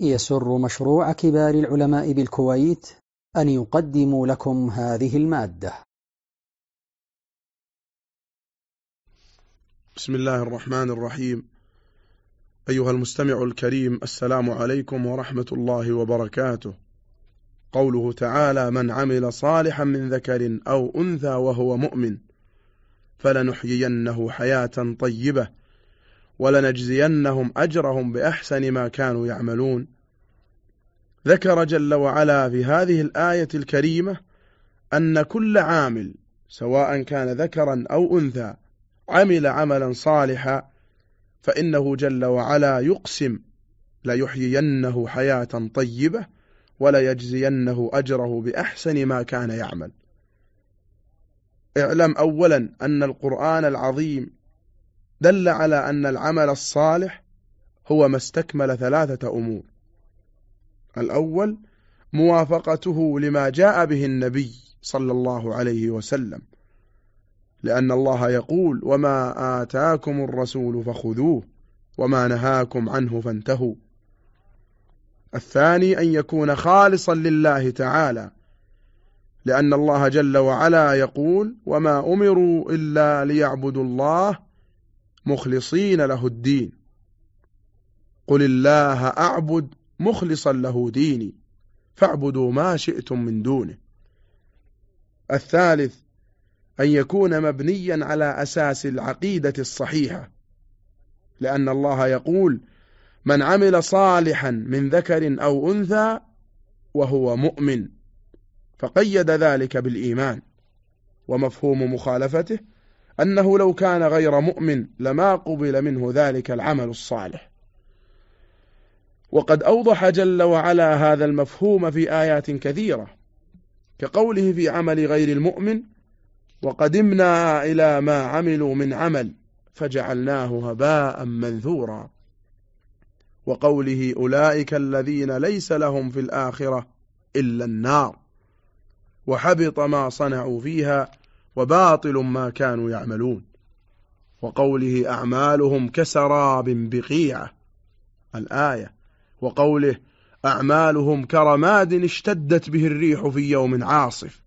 يسر مشروع كبار العلماء بالكويت أن يقدم لكم هذه المادة. بسم الله الرحمن الرحيم. أيها المستمع الكريم السلام عليكم ورحمة الله وبركاته. قوله تعالى من عمل صالحا من ذكر أو أنثى وهو مؤمن فلنحيينه حياة طيبة ولنجزينهم أجرهم بأحسن ما كانوا يعملون. ذكر جل وعلا في هذه الآية الكريمة أن كل عامل سواء كان ذكرا أو أنثى عمل عملا صالحا فإنه جل وعلا يقسم ليحيينه حياة طيبة وليجزينه أجره بأحسن ما كان يعمل. اعلم أولا أن القرآن العظيم دل على أن العمل الصالح هو ما استكمل ثلاثة أمور. الأول موافقته لما جاء به النبي صلى الله عليه وسلم لأن الله يقول وما آتاكم الرسول فخذوه وما نهاكم عنه فانتهوا. الثاني أن يكون خالصا لله تعالى لأن الله جل وعلا يقول وما أمروا إلا ليعبدوا الله مخلصين له الدين. قل الله أعبد مخلصا له ديني فاعبدوا ما شئتم من دونه. الثالث أن يكون مبنيا على أساس العقيدة الصحيحة لأن الله يقول من عمل صالحا من ذكر أو أنثى وهو مؤمن فقيد ذلك بالإيمان ومفهوم مخالفته أنه لو كان غير مؤمن لما قبل منه ذلك العمل الصالح. وقد أوضح جل وعلا هذا المفهوم في آيات كثيرة كقوله في عمل غير المؤمن وقدمنا إلى ما عملوا من عمل فجعلناه هباء منثورا. وقوله أولئك الذين ليس لهم في الآخرة إلا النار وحبط ما صنعوا فيها وباطل ما كانوا يعملون. وقوله أعمالهم كسراب بقيعة الآية. وقوله أعمالهم كرماد اشتدت به الريح في يوم عاصف.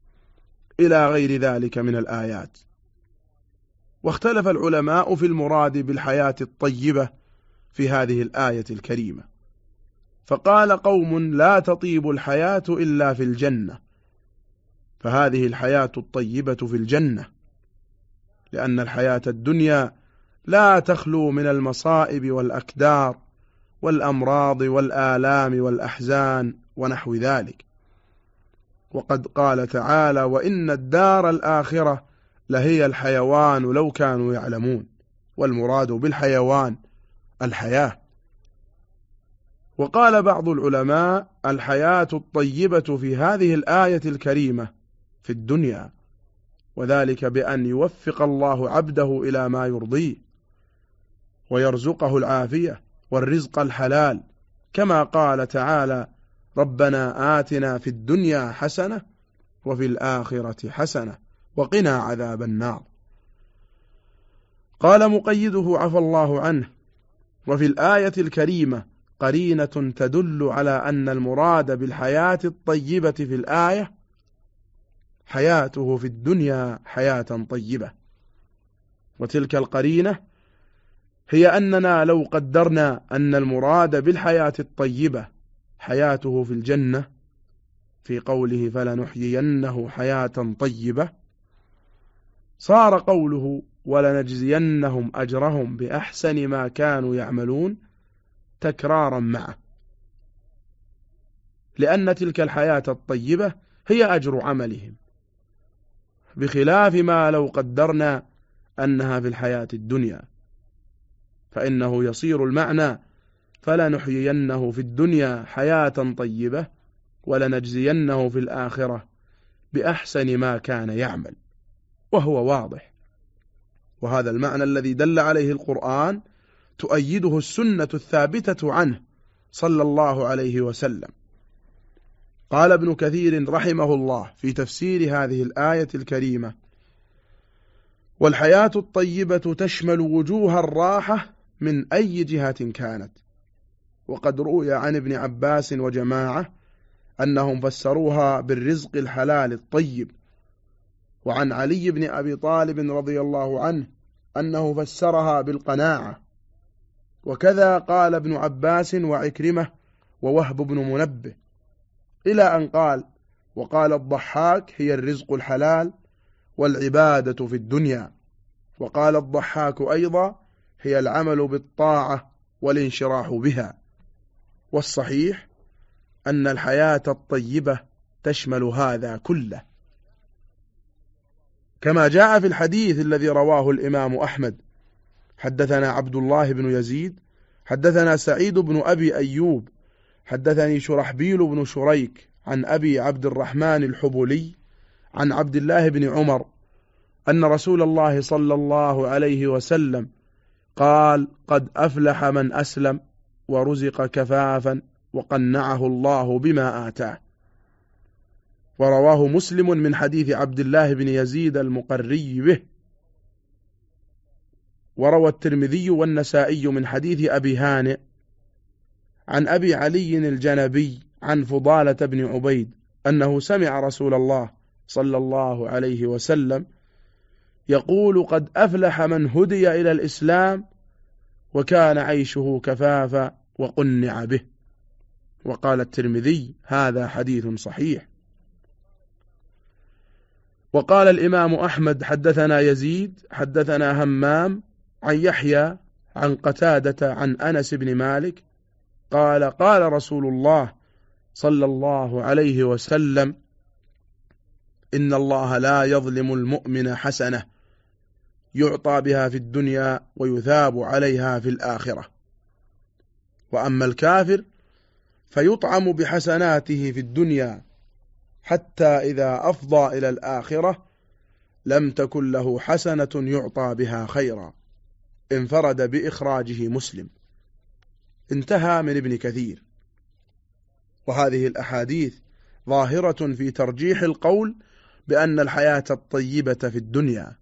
إلى غير ذلك من الآيات. واختلف العلماء في المراد بالحياة الطيبة في هذه الآية الكريمة. فقال قوم لا تطيب الحياة إلا في الجنة. فهذه الحياة الطيبة في الجنة لأن الحياة الدنيا لا تخلو من المصائب والأكدار والأمراض والآلام والأحزان ونحو ذلك. وقد قال تعالى وإن الدار الآخرة لهي الحيوان لو كانوا يعلمون. والمراد بالحيوان الحياة. وقال بعض العلماء الحياة الطيبة في هذه الآية الكريمة في الدنيا وذلك بأن يوفق الله عبده إلى ما يرضيه ويرزقه العافية والرزق الحلال. كما قال تعالى ربنا آتنا في الدنيا حسنة وفي الآخرة حسنة وقنا عذاب النار. قال مقيده عفى الله عنه. وفي الآية الكريمة قرينة تدل على أن المراد بالحياة الطيبة في الآية حياته في الدنيا حياة طيبة. وتلك القرينة هي أننا لو قدرنا أن المراد بالحياة الطيبة حياته في الجنة في قوله فلنحيينه حياة طيبة صار قوله ولنجزينهم أجرهم بأحسن ما كانوا يعملون تكرارا معه. لأن تلك الحياة الطيبة هي أجر عملهم. بخلاف ما لو قدرنا أنها في الحياة الدنيا. فإنه يصير المعنى فلنحيينه في الدنيا حياة طيبة ولنجزينه في الآخرة بأحسن ما كان يعمل. وهو واضح. وهذا المعنى الذي دل عليه القرآن تؤيده السنة الثابتة عنه صلى الله عليه وسلم. قال ابن كثير رحمه الله في تفسير هذه الآية الكريمة والحياة الطيبة تشمل وجوه الراحة من أي جهة كانت. وقد روي عن ابن عباس وجماعة أنهم فسروها بالرزق الحلال الطيب. وعن علي بن أبي طالب رضي الله عنه أنه فسرها بالقناعة. وكذا قال ابن عباس وعكرمة ووهب بن منبه. إلى أن قال وقال الضحاك هي الرزق الحلال والعبادة في الدنيا. وقال الضحاك أيضا هي العمل بالطاعة والانشراح بها. والصحيح أن الحياة الطيبة تشمل هذا كله. كما جاء في الحديث الذي رواه الإمام أحمد حدثنا عبد الله بن يزيد حدثنا سعيد بن أبي أيوب حدثني شرحبيل بن شريك عن أبي عبد الرحمن الحبلي عن عبد الله بن عمر أن رسول الله صلى الله عليه وسلم قال قد أفلح من أسلم ورزق كفافا وقنعه الله بما آتاه. ورواه مسلم من حديث عبد الله بن يزيد المقري به. وروى الترمذي والنسائي من حديث أبي هانئ عن أبي علي الجنبي عن فضالة بن عبيد أنه سمع رسول الله صلى الله عليه وسلم يقول قد أفلح من هدي إلى الإسلام وكان عيشه كفافا وقنع به. وقال الترمذي هذا حديث صحيح. وقال الإمام أحمد حدثنا يزيد حدثنا همام عن يحيى عن قتادة عن أنس بن مالك قال قال رسول الله صلى الله عليه وسلم إن الله لا يظلم المؤمن حسنة يعطى بها في الدنيا ويثاب عليها في الآخرة. وأما الكافر فيطعم بحسناته في الدنيا حتى إذا أفضى إلى الآخرة لم تكن له حسنة يعطى بها خيرا انفرد بإخراجه مسلم. انتهى من ابن كثير. وهذه الأحاديث ظاهرة في ترجيح القول بأن الحياة الطيبة في الدنيا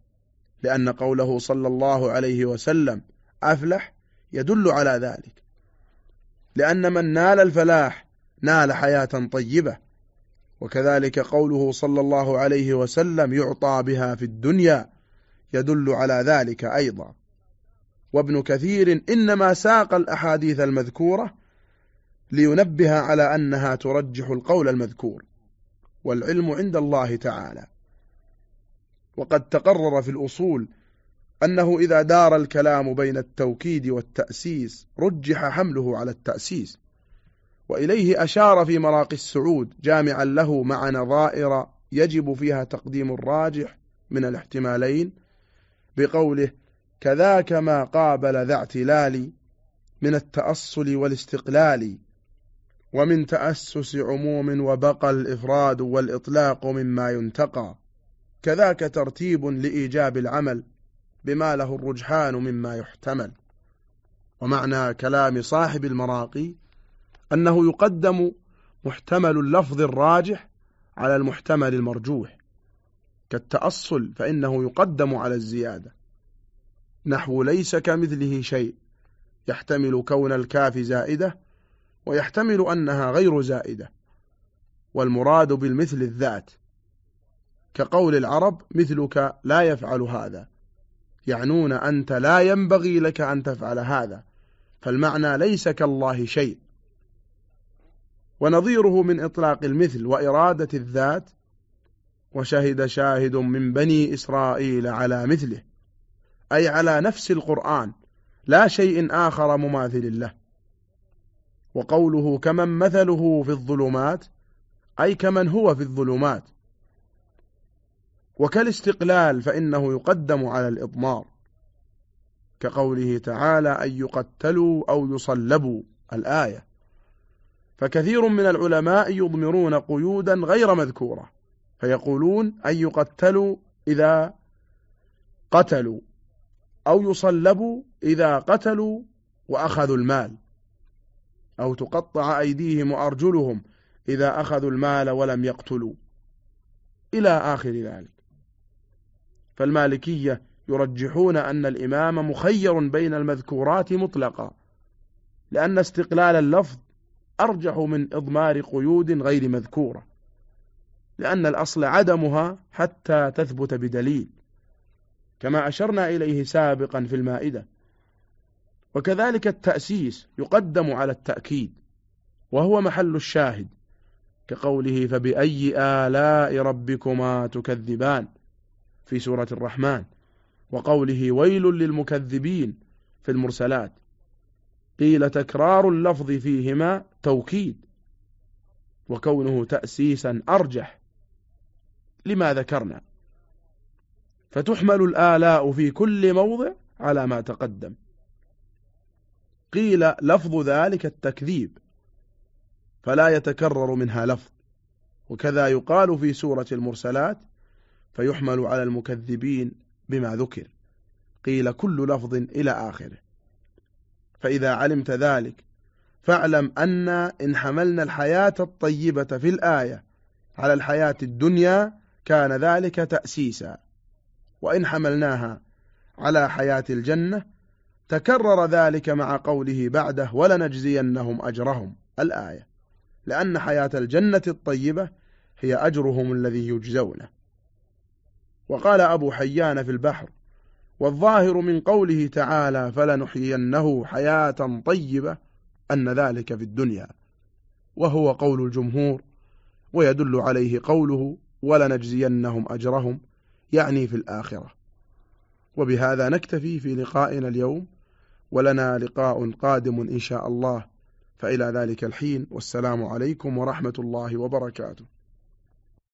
لأن قوله صلى الله عليه وسلم أفلح يدل على ذلك. لأن من نال الفلاح نال حياة طيبة وكذلك قوله صلى الله عليه وسلم يعطى بها في الدنيا يدل على ذلك أيضا. وابن كثير إنما ساق الأحاديث المذكورة لينبه على أنها ترجح القول المذكور والعلم عند الله تعالى. وقد تقرر في الأصول أنه إذا دار الكلام بين التوكيد والتأسيس رجح حمله على التأسيس وإليه أشار في مراقي السعود جامعا له مع نظائر يجب فيها تقديم الراجح من الاحتمالين بقوله كذاك ما قابل ذا اعتلال من التأصل والاستقلال ومن تأسس عموم وبقى الإفراد والإطلاق مما ينتقى. كذاك ترتيب لإيجاب العمل بما له الرجحان مما يحتمل. ومعنى كلام صاحب المراقي أنه يقدم محتمل اللفظ الراجح على المحتمل المرجوح. كالتأصل فإنه يقدم على الزيادة. نحو ليس كمثله شيء يحتمل كون الكاف زائدة ويحتمل أنها غير زائدة والمراد بالمثل الذات. كقول العرب مثلك لا يفعل هذا يعنون أنت لا ينبغي لك أن تفعل هذا فالمعنى ليس كالله شيء. ونظيره من إطلاق المثل وإرادة الذات وشهد شاهد من بني إسرائيل على مثله. أي على نفس القرآن لا شيء آخر مماثل له. وقوله كمن مثله في الظلمات أي كمن هو في الظلمات. وكالاستقلال فإنه يقدم على الإضمار. كقوله تعالى أن يقتلوا أو يصلبوا الآية. فكثير من العلماء يضمرون قيودا غير مذكورة فيقولون أن يقتلوا إذا قتلوا. أو يصلبوا إذا قتلوا وأخذوا المال. أو تقطع أيديهم وأرجلهم إذا أخذوا المال ولم يقتلوا. إلى آخر ذلك. فالمالكية يرجحون أن الإمام مخير بين المذكورات مطلقا لأن استقلال اللفظ أرجح من إضمار قيود غير مذكورة لأن الأصل عدمها حتى تثبت بدليل. كما أشرنا إليه سابقا في المائدة. وكذلك التأسيس يقدم على التأكيد وهو محل الشاهد كقوله فبأي آلاء ربكما تكذبان؟ في سورة الرحمن. وقوله ويل للمكذبين في المرسلات. قيل تكرار اللفظ فيهما توكيد وكونه تأسيسا أرجح. لما ذكرنا فتحمل الآلاء في كل موضع على ما تقدم. قيل لفظ ذلك التكذيب فلا يتكرر منها لفظ وكذا يقال في سورة المرسلات فيحمل على المكذبين بما ذكر. قيل كل لفظ إلى آخره. فإذا علمت ذلك فاعلم أن إن حملنا الحياة الطيبة في الآية على الحياة الدنيا كان ذلك تأسيسا. وإن حملناها على حياة الجنة تكرر ذلك مع قوله بعده ولنجزينهم أجرهم. الآية لأن حياة الجنة الطيبة هي أجرهم الذي يجزونه. وقال أبو حيان في البحر والظاهر من قوله تعالى فلنحيينه حياة طيبة أن ذلك في الدنيا وهو قول الجمهور ويدل عليه قوله ولنجزينهم أجرهم يعني في الآخرة. وبهذا نكتفي في لقائنا اليوم. ولنا لقاء قادم إن شاء الله. فإلى ذلك الحين. والسلام عليكم ورحمة الله وبركاته.